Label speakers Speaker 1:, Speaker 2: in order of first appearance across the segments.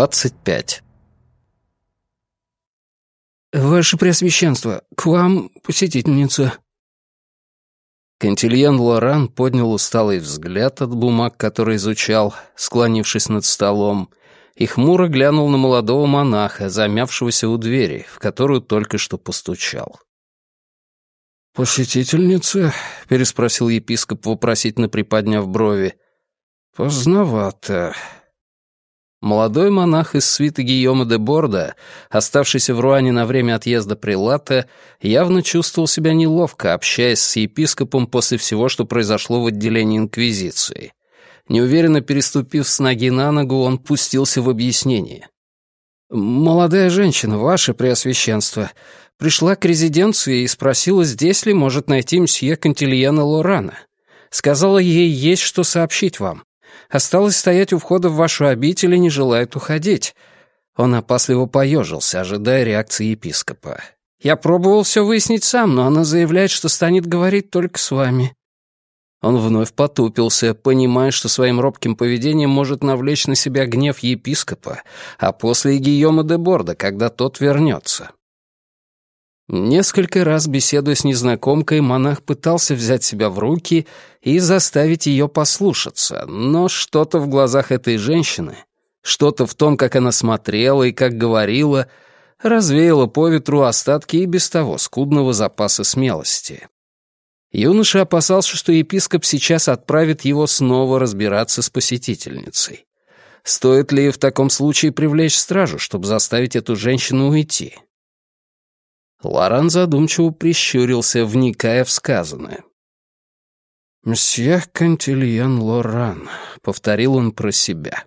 Speaker 1: 25.
Speaker 2: «Ваше Преосвященство, к вам посетительница».
Speaker 1: Кантильен Лоран поднял усталый взгляд от бумаг, которые изучал, склонившись над столом, и хмуро глянул на молодого монаха, замявшегося у двери, в которую только что постучал.
Speaker 2: «Посетительница?» — переспросил епископ, вопросительно приподняв брови. «Поздновато».
Speaker 1: Молодой монах из свиты Гийома де Борда, оставшийся в Руане на время отъезда прилата, явно чувствовал себя неловко, общаясь с епископом после всего, что произошло в отделении Инквизиции. Неуверенно переступив с ноги на ногу, он пустился в объяснение.
Speaker 2: «Молодая женщина, ваше преосвященство, пришла к резиденции и спросила, здесь ли может найти мсье Кантильена Лорана. Сказала ей, есть что сообщить вам. Осталось стоять у входа в вашу обитель и не желает уходить». Он опасливо поежился, ожидая реакции епископа. «Я пробовал все выяснить сам, но она заявляет, что станет говорить только с вами».
Speaker 1: Он вновь потупился, понимая, что своим робким поведением может навлечь на себя гнев епископа, а после и Гийома де Борда, когда тот вернется. Несколько раз, беседуя с незнакомкой, монах пытался взять себя в руки и заставить ее послушаться, но что-то в глазах этой женщины, что-то в том, как она смотрела и как говорила, развеяло по ветру остатки и без того скудного запаса смелости. Юноша опасался, что епископ сейчас отправит его снова разбираться с посетительницей. Стоит ли в таком случае привлечь стражу, чтобы заставить эту женщину уйти? Лоран задумчиво прищурился, вникая в сказанное.
Speaker 2: «Мсье Кантильен Лоран», — повторил он про себя.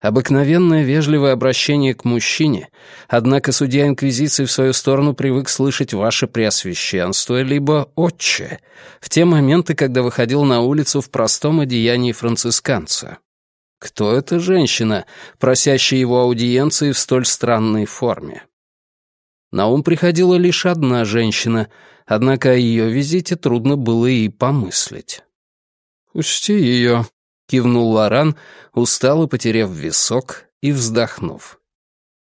Speaker 1: Обыкновенное вежливое обращение к мужчине, однако судья Инквизиции в свою сторону привык слышать «Ваше Преосвященство» либо «Отче» в те моменты, когда выходил на улицу в простом одеянии францисканца. Кто эта женщина, просящая его аудиенции в столь странной форме? На ум приходила лишь одна женщина, однако о ее визите трудно было и помыслить.
Speaker 2: «Пусти ее», — кивнул Лоран, устало потеряв висок и вздохнув.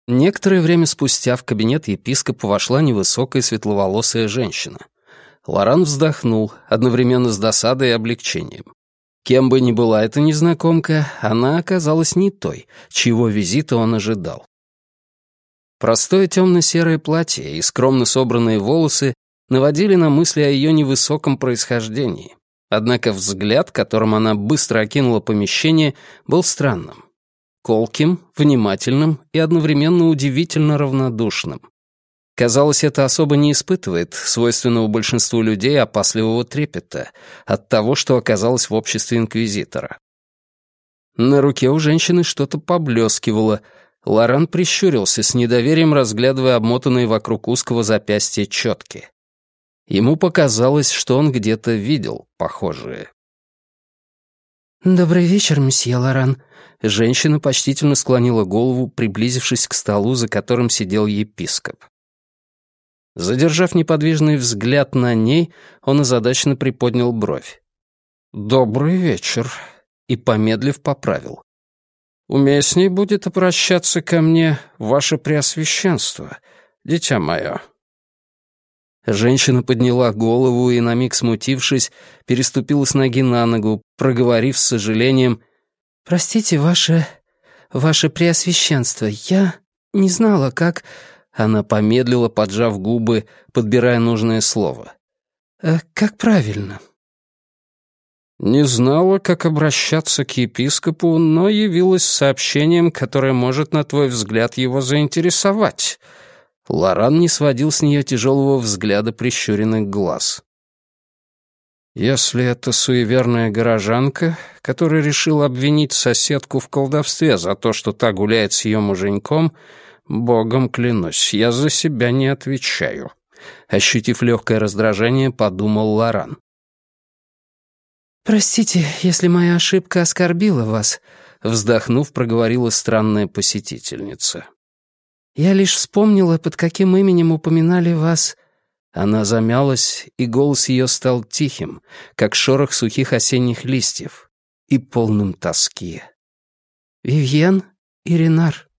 Speaker 1: Некоторое время спустя в кабинет епископа вошла невысокая светловолосая женщина. Лоран вздохнул, одновременно с досадой и облегчением. Кем бы ни была эта незнакомка, она оказалась не той, чьего визита он ожидал. Простое темно-серое платье и скромно собранные волосы наводили на мысли о ее невысоком происхождении. Однако взгляд, которым она быстро окинула помещение, был странным. Колким, внимательным и одновременно удивительно равнодушным. Казалось, это особо не испытывает свойственного большинству людей опасливого трепета от того, что оказалось в обществе инквизитора. На руке у женщины что-то поблескивало — Лоран прищурился с недоверием, разглядывая обмотанные вокруг узкого запястья четки. Ему показалось, что он где-то видел похожие.
Speaker 2: «Добрый вечер, месье Лоран».
Speaker 1: Женщина почтительно склонила голову, приблизившись к столу, за которым сидел епископ. Задержав неподвижный взгляд на ней, он озадаченно приподнял бровь.
Speaker 2: «Добрый вечер», и, помедлив, поправил. Уместней будет обращаться ко мне, ваше преосвященство, дитя мое».
Speaker 1: Женщина подняла голову и, на миг смутившись, переступила с ноги на ногу, проговорив с сожалением
Speaker 2: «Простите, ваше... ваше преосвященство, я не знала, как...»
Speaker 1: Она помедлила, поджав губы, подбирая нужное слово.
Speaker 2: «Э, «Как правильно?»
Speaker 1: Не знала, как обращаться к епископу, но явилась с сообщением, которое может, на твой взгляд, его заинтересовать. Лоран не сводил с нее тяжелого взгляда прищуренных глаз.
Speaker 2: Если это суеверная горожанка, которая решила обвинить соседку в колдовстве за то, что та гуляет с ее муженьком, богом клянусь, я за себя не отвечаю. Ощутив легкое раздражение, подумал Лоран.
Speaker 3: «Простите, если моя ошибка оскорбила вас», —
Speaker 1: вздохнув, проговорила странная посетительница.
Speaker 3: «Я лишь вспомнила, под каким именем упоминали вас...»
Speaker 1: Она замялась, и голос ее стал тихим, как шорох сухих осенних листьев, и полным тоски.
Speaker 3: «Вивьен? Иринар».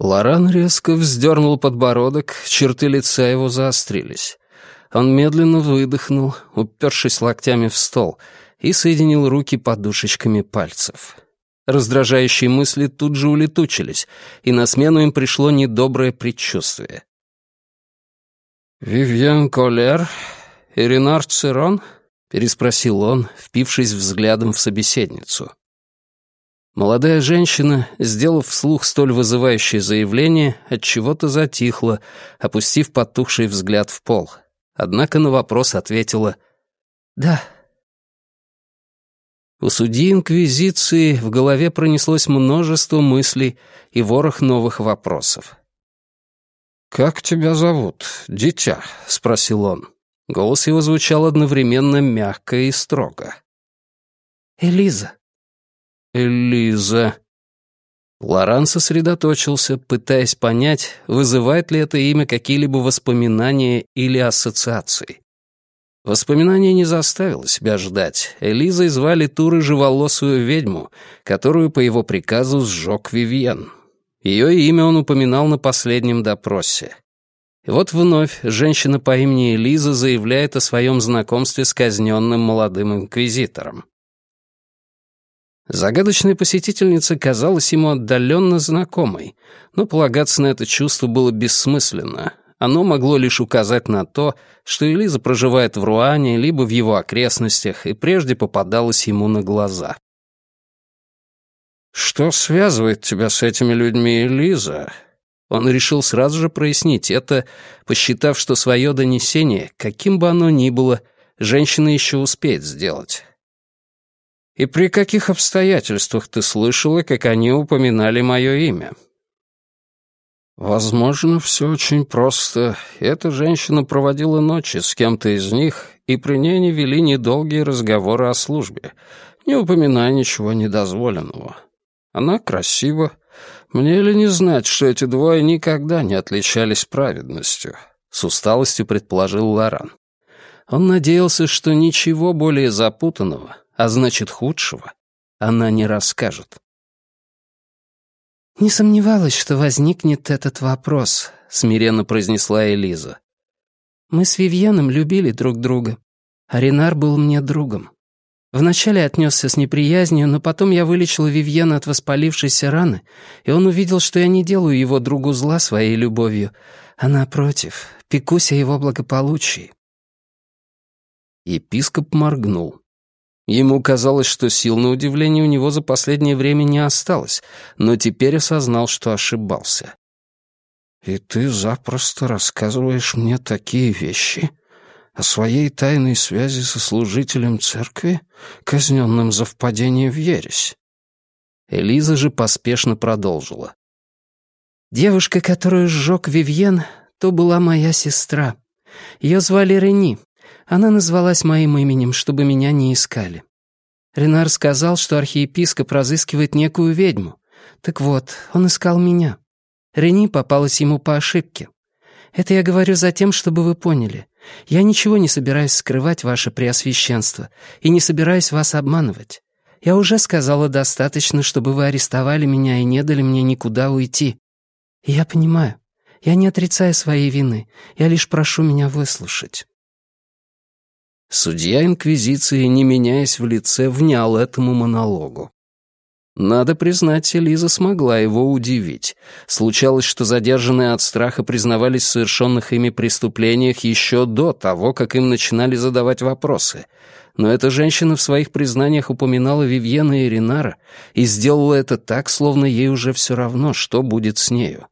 Speaker 1: Лоран резко вздернул подбородок, черты лица его заострились. Он медленно выдохнул, упершись локтями в стол, и соединил руки подушечками пальцев. Раздражающие мысли тут же улетучились, и на смену им пришло недоброе предчувствие. «Вивьен Колер? Иринар Цирон?» — переспросил он, впившись взглядом в собеседницу. Молодая женщина, сделав вслух столь вызывающее заявление, от чего то затихла, опустив потухший взгляд в пол. Однако на вопрос ответила «Да». У судьи Инквизиции в голове пронеслось множество мыслей и ворох новых вопросов. «Как тебя зовут, дитя?» — спросил он. Голос его звучал одновременно мягко и строго.
Speaker 3: «Элиза»,
Speaker 1: Элиза. Лоран сосредоточился, пытаясь понять, вызывает ли это имя какие-либо воспоминания или ассоциации. Воспоминание не заставило себя ждать. Элизой звали ту рыжеволосую ведьму, которую по его приказу сжег Вивьен. Ее имя он упоминал на последнем допросе. И вот вновь женщина по имени Элиза заявляет о своем знакомстве с казненным молодым инквизитором. Загадочная посетительница казалась ему отдаленно знакомой, но полагаться на это чувство было бессмысленно. Оно могло лишь указать на то, что Элиза проживает в Руане либо в его окрестностях и прежде попадалась ему на глаза. «Что связывает тебя с этими людьми, Элиза?» Он решил сразу же прояснить это, посчитав, что свое донесение, каким бы оно ни было, женщина еще успеет сделать. И при каких обстоятельствах ты слышала, как они упоминали мое имя?» Возможно, все очень просто. Эта женщина проводила ночи с кем-то из них, и при ней не вели недолгие разговоры о службе, не упоминая ничего недозволенного. Она красива. Мне ли не знать, что эти двое никогда не отличались праведностью? С усталостью предположил Лоран. Он надеялся, что ничего более запутанного, а значит худшего, она не расскажет.
Speaker 3: «Не сомневалась, что возникнет этот вопрос», — смиренно произнесла Элиза. «Мы с Вивьеном любили друг друга, а Ренар был мне другом. Вначале отнесся с неприязнью, но потом я вылечила Вивьена от воспалившейся раны, и он увидел, что я не делаю его другу зла своей любовью, а напротив, пекусь о его благополучии».
Speaker 1: Епископ моргнул. Ему казалось, что сил на удивление у него за последнее время не осталось, но теперь осознал, что ошибался. «И ты запросто рассказываешь мне такие вещи о своей тайной связи со служителем церкви, казненным за впадение в ересь?» Элиза же поспешно продолжила.
Speaker 3: «Девушка, которую сжег Вивьен, то была моя сестра. Ее звали Рени, она назвалась моим именем, чтобы меня не искали. Ренар сказал, что архиепископ разыскивает некую ведьму. Так вот, он искал меня. Рени попалась ему по ошибке. Это я говорю за тем, чтобы вы поняли. Я ничего не собираюсь скрывать, ваше преосвященство, и не собираюсь вас обманывать. Я уже сказала достаточно, чтобы вы арестовали меня и не дали мне никуда уйти. И я понимаю. Я не отрицаю своей вины. Я лишь прошу меня выслушать.
Speaker 1: Судья Инквизиции, не меняясь в лице, внял этому монологу. Надо признать, Элиза смогла его удивить. Случалось, что задержанные от страха признавались в совершенных ими преступлениях еще до того, как им начинали задавать вопросы. Но эта женщина в своих признаниях упоминала Вивьена и Ринара и сделала это так, словно ей уже все равно, что будет с нею.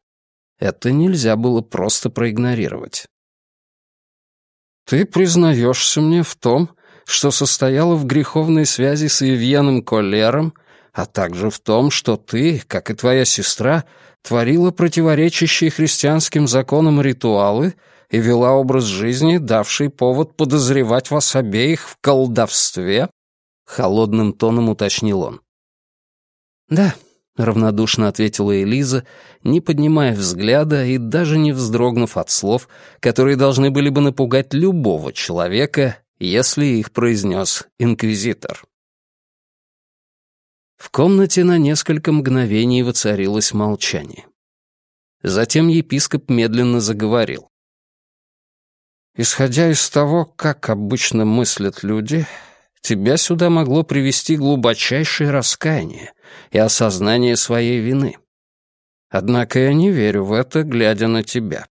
Speaker 1: Это нельзя было просто проигнорировать. Ты признаешься мне в том, что состояла в греховной связи с Евьеном Коллером, а также в том, что ты, как и твоя сестра, творила противоречащие христианским законам ритуалы и вела образ жизни, давший повод подозревать вас обеих в колдовстве?» — холодным тоном уточнил он.
Speaker 3: «Да», —
Speaker 1: равнодушно ответила Элиза, не поднимая взгляда и даже не вздрогнув от слов, которые должны были бы напугать любого человека, если их произнес инквизитор. В комнате на несколько мгновений воцарилось молчание. Затем епископ медленно заговорил. «Исходя из того, как обычно мыслят люди, тебя сюда могло привести глубочайшее раскаяние и осознание своей вины. Однако я не верю в это, глядя на тебя.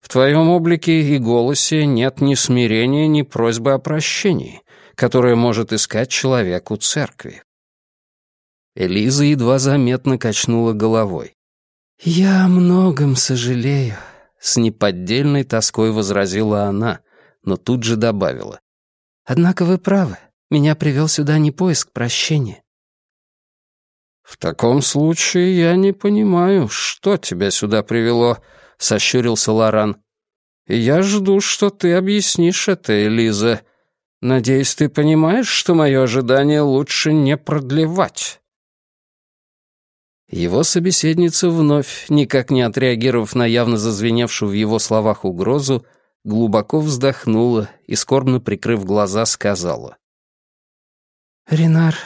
Speaker 1: В твоем облике и голосе нет ни смирения, ни просьбы о прощении, которое может искать человек у церкви. Элиза едва заметно качнула головой.
Speaker 3: «Я о многом сожалею», —
Speaker 1: с неподдельной тоской возразила она, но тут же добавила.
Speaker 3: «Однако вы правы, меня привел сюда не поиск прощения».
Speaker 1: «В таком случае я не понимаю, что тебя сюда привело», — сощурился Лоран. «Я жду, что ты объяснишь это, Элиза. Надеюсь, ты понимаешь, что мое ожидание лучше не продлевать». Его собеседница вновь, никак не отреагировав на явно зазвеневшую в его словах угрозу, глубоко вздохнула и, скорбно прикрыв глаза, сказала.
Speaker 3: «Ренар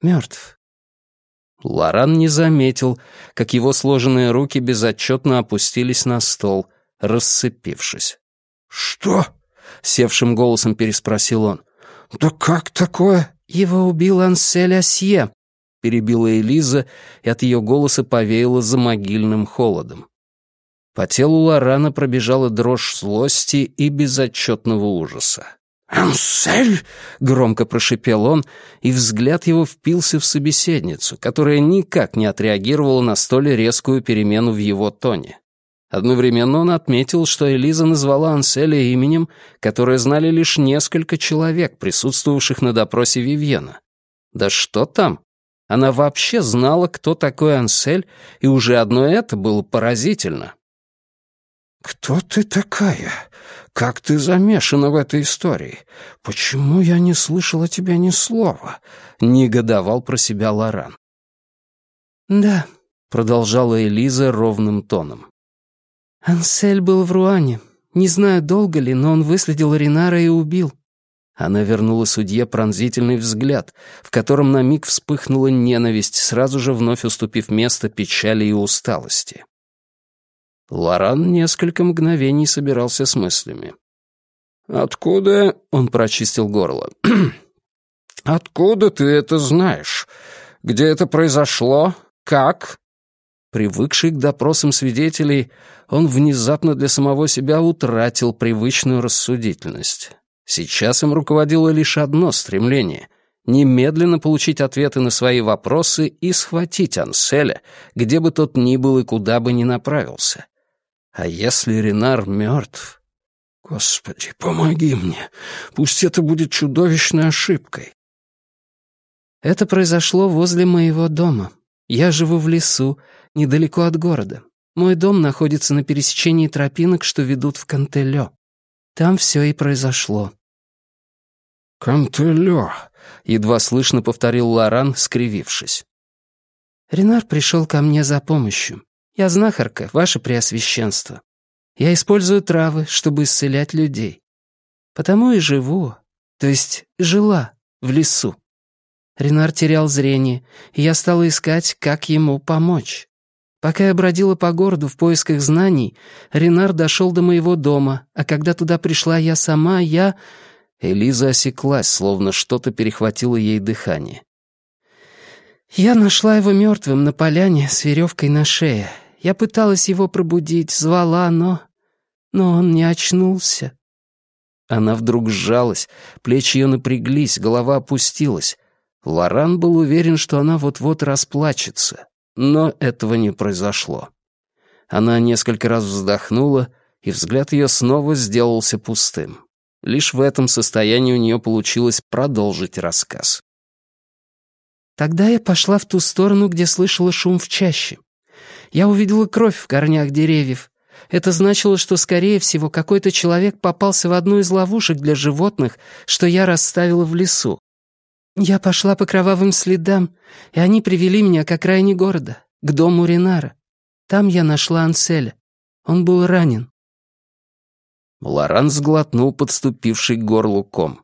Speaker 3: мертв.
Speaker 1: Лоран не заметил, как его сложенные руки безотчетно опустились на стол, рассыпившись.
Speaker 2: «Что?»
Speaker 1: — севшим голосом переспросил он.
Speaker 2: «Да как такое?»
Speaker 3: «Его убил Ансель Асье», — перебила Элиза, и от ее голоса повеяло за могильным холодом.
Speaker 1: По телу Лорана пробежала дрожь злости и безотчетного ужаса.
Speaker 2: «Ансель!»
Speaker 1: — громко прошипел он, и взгляд его впился в собеседницу, которая никак не отреагировала на столь резкую перемену в его тоне. Одновременно он отметил, что Элиза назвала Анселя именем, которое знали лишь несколько человек, присутствовавших на допросе Вивьена. Да что там? Она вообще знала, кто такой Ансель, и уже одно это было поразительно.
Speaker 2: «Кто ты такая? Как ты замешана в этой истории? Почему я не слышала тебя ни слова?» — негодовал про себя Лоран.
Speaker 3: «Да», —
Speaker 1: продолжала Элиза ровным тоном.
Speaker 3: «Ансель был в Руане. Не знаю, долго ли, но он выследил Ринара и убил».
Speaker 1: Она вернула судье пронзительный взгляд, в котором на миг вспыхнула ненависть, сразу же вновь уступив место печали и усталости. Лоран несколько мгновений собирался с мыслями. «Откуда...» — он прочистил горло. «Откуда ты это знаешь? Где это произошло? Как?» Привыкший к допросам свидетелей, он внезапно для самого себя утратил привычную рассудительность. Сейчас им руководило лишь одно стремление — немедленно получить ответы на свои вопросы и схватить Анселя, где бы тот ни был и куда бы ни направился. А если Ренар мертв? Господи, помоги мне. Пусть это будет чудовищной ошибкой.
Speaker 3: Это произошло возле моего дома. Я живу в лесу, недалеко от города. Мой дом находится на пересечении тропинок, что ведут в Кантелё. Там все и произошло.
Speaker 2: «Кантелё», —
Speaker 1: едва слышно повторил Лоран, скривившись.
Speaker 3: Ренар пришел ко мне за помощью. Я знахарка, ваше преосвященство. Я использую травы, чтобы исцелять людей. Потому и живу, то есть жила в лесу. Ренар терял зрение, и я стала искать, как ему помочь. Пока я бродила по городу в поисках знаний, Ренар дошел до моего дома, а когда туда пришла я сама, я...
Speaker 1: Элиза осеклась, словно что-то перехватило ей дыхание.
Speaker 3: Я нашла его мертвым на поляне с веревкой на шее. Я пыталась его пробудить, звала, но... Но он не очнулся.
Speaker 1: Она вдруг сжалась, плечи ее напряглись, голова опустилась. Лоран был уверен, что она вот-вот расплачется, но этого не произошло. Она несколько раз вздохнула, и взгляд ее снова сделался пустым. Лишь в этом состоянии у нее получилось продолжить рассказ.
Speaker 3: Тогда я пошла в ту сторону, где слышала шум в чаще. Я увидела кровь в корнях деревьев. Это значило, что, скорее всего, какой-то человек попался в одну из ловушек для животных, что я расставила в лесу. Я пошла по кровавым следам, и они привели меня к окраине города, к дому Ренара. Там я нашла Анселя. Он был ранен.
Speaker 1: Лоран сглотнул подступивший к горлу ком.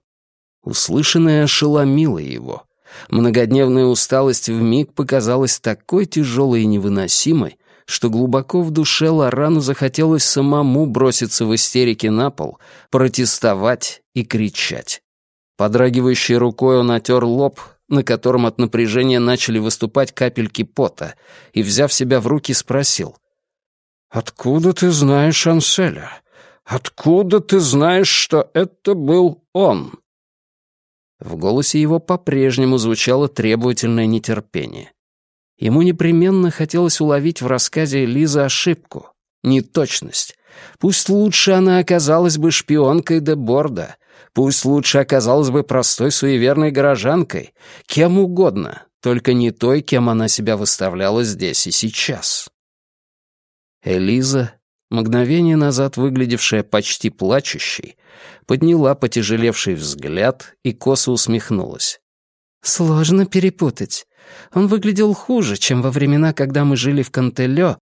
Speaker 1: Услышанное ошеломило его. Многодневная усталость вмиг показалась такой тяжелой и невыносимой, что глубоко в душе Лорану захотелось самому броситься в истерике на пол, протестовать и кричать. Подрагивающей рукой он отер лоб, на котором от напряжения начали выступать капельки пота, и, взяв себя в руки, спросил. «Откуда ты знаешь Анселя? Откуда ты знаешь, что это был он?» В голосе его по-прежнему звучало требовательное нетерпение. Ему непременно хотелось уловить в рассказе Лизы ошибку, неточность. Пусть лучше она оказалась бы шпионкой де Борда, пусть лучше оказалась бы простой суеверной горожанкой, кем угодно, только не той, кем она себя выставляла здесь и сейчас. Элиза, мгновение назад выглядевшая почти плачущей, подняла потяжелевший взгляд и косо усмехнулась.
Speaker 3: «Сложно перепутать. Он выглядел хуже, чем во времена, когда мы жили в Кантелё,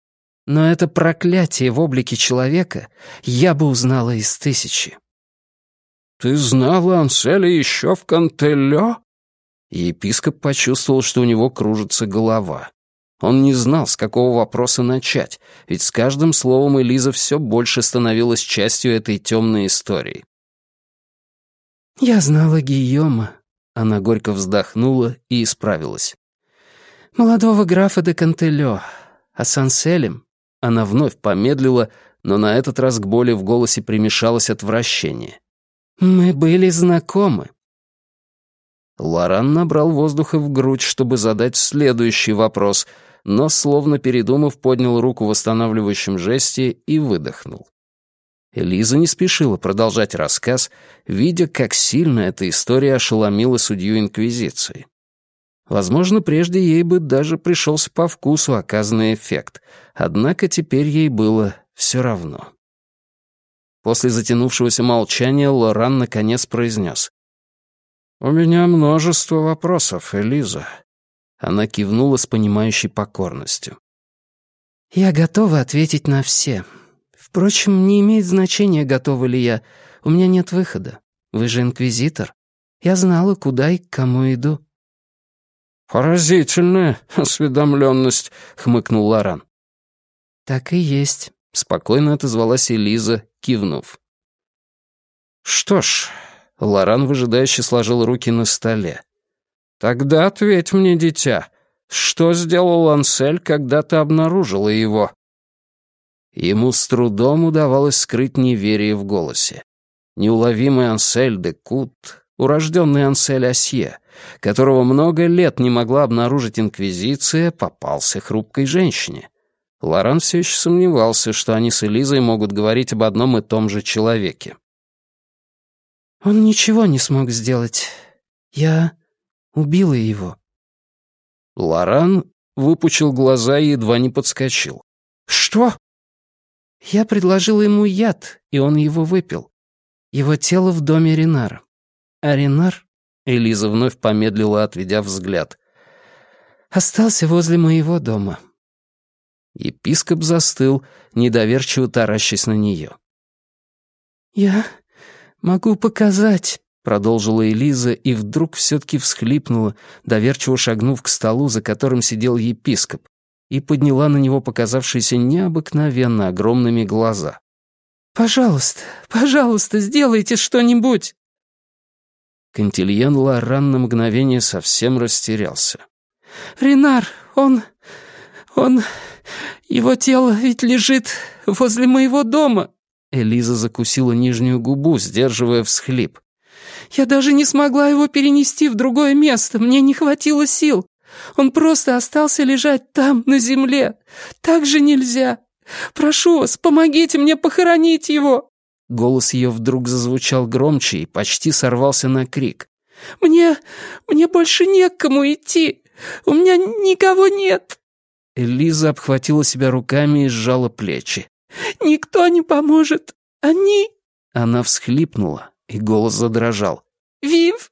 Speaker 3: но это проклятие в облике человека я бы узнала из тысячи».
Speaker 1: «Ты знала Анселя еще в Кантелё?» Епископ почувствовал, что у него кружится голова. Он не знал, с какого вопроса начать, ведь с каждым словом Элиза все больше становилась частью этой темной истории.
Speaker 3: «Я знала Гийома», — она горько вздохнула и исправилась молодого графа де Кантелё, а с Анселем...»
Speaker 1: Она вновь помедлила, но на этот раз к боли в голосе примешалось отвращение.
Speaker 3: «Мы были знакомы».
Speaker 1: Лоран набрал воздуха в грудь, чтобы задать следующий вопрос, но, словно передумав, поднял руку в восстанавливающем жесте и выдохнул. Элиза не спешила продолжать рассказ, видя, как сильно эта история ошеломила судью Инквизиции. Возможно, прежде ей бы даже пришелся по вкусу оказанный эффект, однако теперь ей было все равно. После затянувшегося молчания Лоран наконец произнес. «У меня множество вопросов, Элиза». Она кивнула с понимающей покорностью.
Speaker 3: «Я готова ответить на все. Впрочем, не имеет значения, готова ли я. У меня нет выхода. Вы же инквизитор. Я знала, куда и к кому иду».
Speaker 1: «Поразительная осведомленность», — хмыкнул Лоран.
Speaker 3: «Так и есть», —
Speaker 1: спокойно отозвалась Элиза, кивнув. «Что ж», — Лоран выжидающе сложил руки на столе. «Тогда ответь мне, дитя, что сделал Ансель, когда ты обнаружила его?» Ему с трудом удавалось скрыть неверие в голосе. Неуловимый Ансель де Кут, урожденный Ансель Асье, которого много лет не могла обнаружить Инквизиция, попался хрупкой женщине. Лоран все еще сомневался, что они с Элизой могут говорить об одном и том же человеке.
Speaker 3: «Он ничего не смог сделать. Я убила его».
Speaker 1: Лоран выпучил глаза и едва не подскочил. «Что?»
Speaker 3: Я предложила ему яд, и он его выпил. Его тело в доме Ренара. А Ренар Элиза вновь помедлила, отведя взгляд. «Остался возле моего дома».
Speaker 1: Епископ застыл, недоверчиво таращась на нее.
Speaker 3: «Я могу показать», — продолжила Элиза и вдруг все-таки всхлипнула, доверчиво шагнув к столу, за которым сидел епископ, и подняла на него показавшиеся необыкновенно огромными глаза. «Пожалуйста, пожалуйста, сделайте что-нибудь!»
Speaker 1: Кантильен Лоран на мгновение совсем растерялся.
Speaker 3: «Ренар, он... он... его тело ведь лежит возле моего дома!»
Speaker 1: Элиза закусила нижнюю губу, сдерживая всхлип.
Speaker 3: «Я даже не смогла его перенести в другое место, мне не хватило сил. Он просто остался лежать там, на земле. Так же нельзя. Прошу вас, помогите мне похоронить его!»
Speaker 1: Голос ее вдруг зазвучал громче и почти сорвался на крик.
Speaker 3: «Мне... мне больше не к кому идти. У меня никого нет».
Speaker 1: Элиза обхватила себя руками и сжала плечи.
Speaker 3: «Никто не поможет. Они...»
Speaker 1: Она всхлипнула, и голос задрожал.
Speaker 3: «Вив,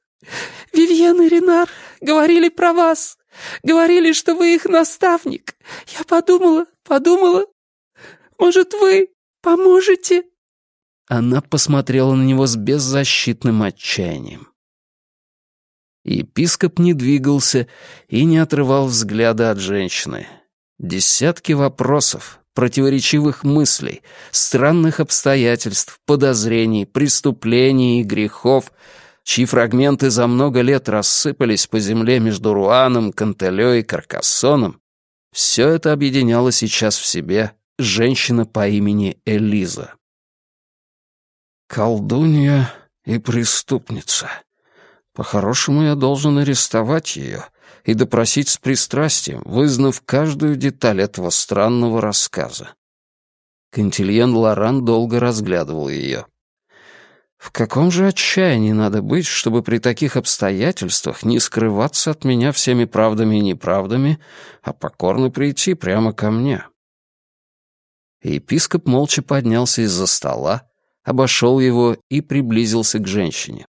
Speaker 3: Вивьен и Ренар говорили про вас. Говорили, что вы их наставник. Я подумала, подумала. Может, вы поможете?»
Speaker 1: Она посмотрела на него с беззащитным отчаянием. Епископ не двигался и не отрывал взгляда от женщины. Десятки вопросов, противоречивых мыслей, странных обстоятельств, подозрений, преступлений и грехов, чьи фрагменты за много лет рассыпались по земле между Руаном, Кантелё и Каркассоном, все это объединяло сейчас в себе женщина по имени Элиза. «Колдунья и преступница», по-хорошему, я должен арестовать ее и допросить с пристрастием, вызнав каждую деталь этого странного рассказа. Кантильен Лоран долго разглядывал ее. В каком же отчаянии надо быть, чтобы при таких обстоятельствах не скрываться от меня всеми правдами и неправдами, а покорно прийти прямо ко мне? Епископ молча поднялся из-за стола, обошел его и приблизился к женщине.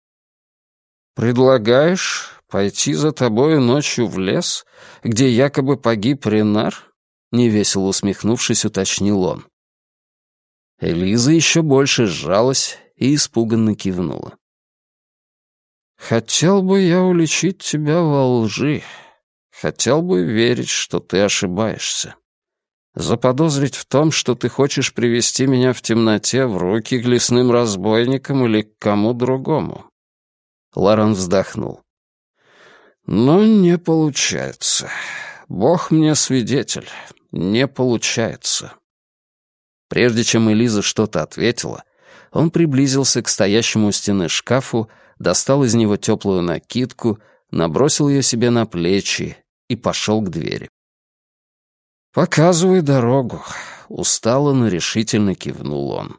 Speaker 1: «Предлагаешь пойти за тобою ночью в лес, где якобы погиб Ренар?» Невесело усмехнувшись, уточнил он. Элиза еще больше сжалась и испуганно кивнула. «Хотел бы я уличить тебя во лжи. Хотел бы верить, что ты ошибаешься. Заподозрить в том, что ты хочешь привести меня в темноте в руки к лесным разбойникам или к кому другому. Лоран вздохнул. «Но не получается. Бог мне свидетель. Не получается». Прежде чем Элиза что-то ответила, он приблизился к стоящему у стены шкафу, достал из него теплую накидку, набросил ее себе на плечи и пошел к двери. «Показывай дорогу», — устало, но решительно кивнул он.